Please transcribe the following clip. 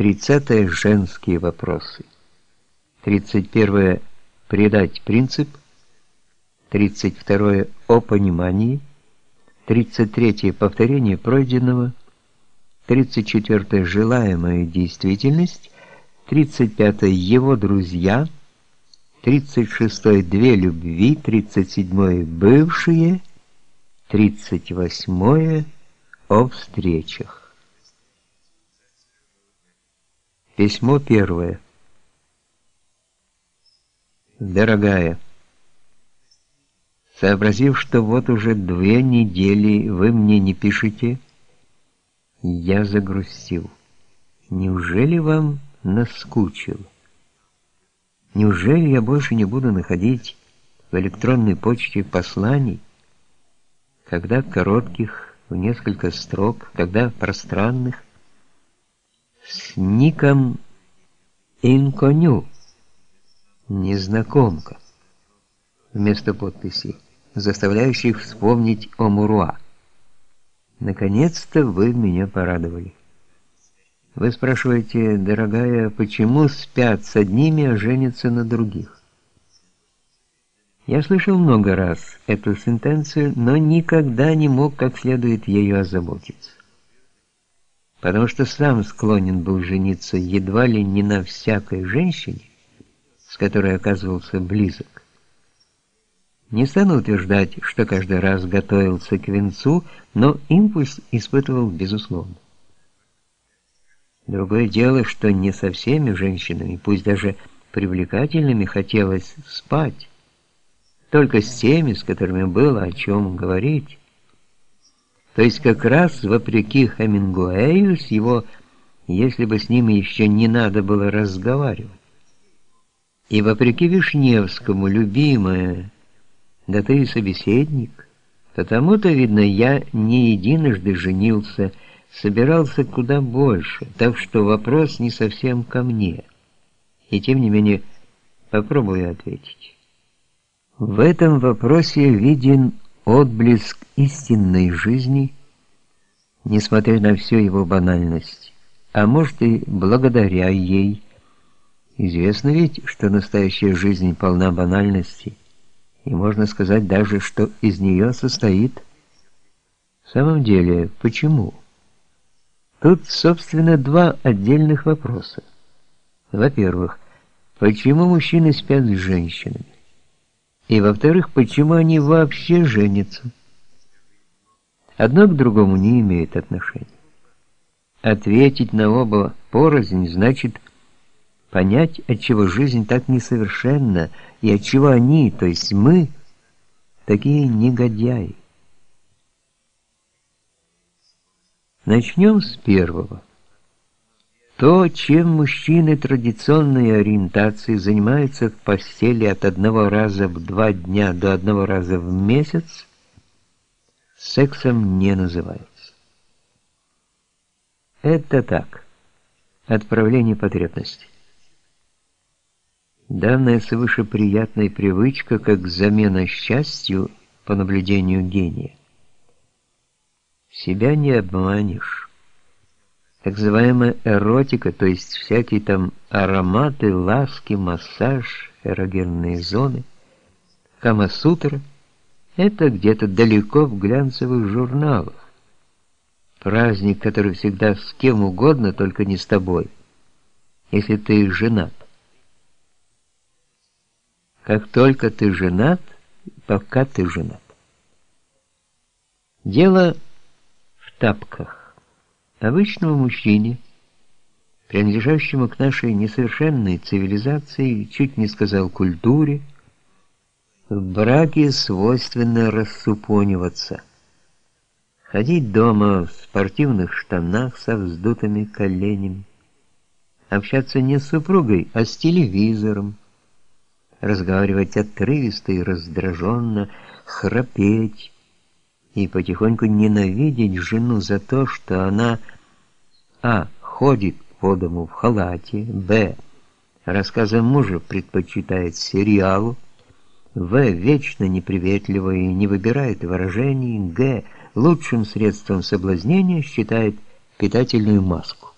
30 женские вопросы. 31 предать принцип. 32 о понимании. 33 повторение пройденного. 34 желаемая действительность. 35 его друзья. 36 две любви. 37 бывшие. 38 о встречах. Письмо первое. Дорогая, сообразив, что вот уже две недели вы мне не пишете, я загрустил. Неужели вам наскучил? Неужели я больше не буду находить в электронной почте посланий, когда коротких, в несколько строк, когда пространных, с ником Инконю, незнакомка, вместо подписи, заставляющих вспомнить о Муруа. Наконец-то вы меня порадовали. Вы спрашиваете, дорогая, почему спят с одними, а женятся на других? Я слышал много раз эту сентенцию, но никогда не мог как следует ею озаботиться потому что сам склонен был жениться едва ли не на всякой женщине, с которой оказывался близок. Не стану утверждать, что каждый раз готовился к венцу, но импульс испытывал безусловно. Другое дело, что не со всеми женщинами, пусть даже привлекательными, хотелось спать, только с теми, с которыми было о чем говорить. То есть как раз вопреки Хемингуэю с его «если бы с ним еще не надо было разговаривать». И вопреки Вишневскому, любимая, да ты и собеседник, потому-то, видно, я не единожды женился, собирался куда больше, так что вопрос не совсем ко мне. И тем не менее, попробую ответить. В этом вопросе виден отблеск истинной жизни, несмотря на всю его банальность, а может и благодаря ей. Известно ведь, что настоящая жизнь полна банальности, и можно сказать даже, что из нее состоит. В самом деле, почему? Тут, собственно, два отдельных вопроса. Во-первых, почему мужчины спят с женщинами? И во-вторых, почему они вообще женятся? Одно к другому не имеет отношения. Ответить на оба порознь значит понять, отчего жизнь так несовершенна, и отчего они, то есть мы, такие негодяи. Начнем с первого. То, чем мужчины традиционной ориентации занимаются в постели от одного раза в два дня до одного раза в месяц, сексом не называется. Это так. Отправление потребностей. Данная свыше приятная привычка, как замена счастью по наблюдению гения. Себя не обманешь так называемая эротика, то есть всякие там ароматы, ласки, массаж, эрогенные зоны, камасутра – это где-то далеко в глянцевых журналах. Праздник, который всегда с кем угодно, только не с тобой, если ты женат. Как только ты женат, пока ты женат. Дело в тапках. Обычному мужчине, принадлежащему к нашей несовершенной цивилизации, чуть не сказал культуре, в браке свойственно рассупониваться, ходить дома в спортивных штанах со вздутыми коленями, общаться не с супругой, а с телевизором, разговаривать отрывисто и раздраженно, храпеть, и потихоньку ненавидеть жену за то, что она а. ходит по дому в халате, б. рассказы мужа предпочитает сериалу, в. вечно неприветлива и не выбирает выражений, г. лучшим средством соблазнения считает питательную маску.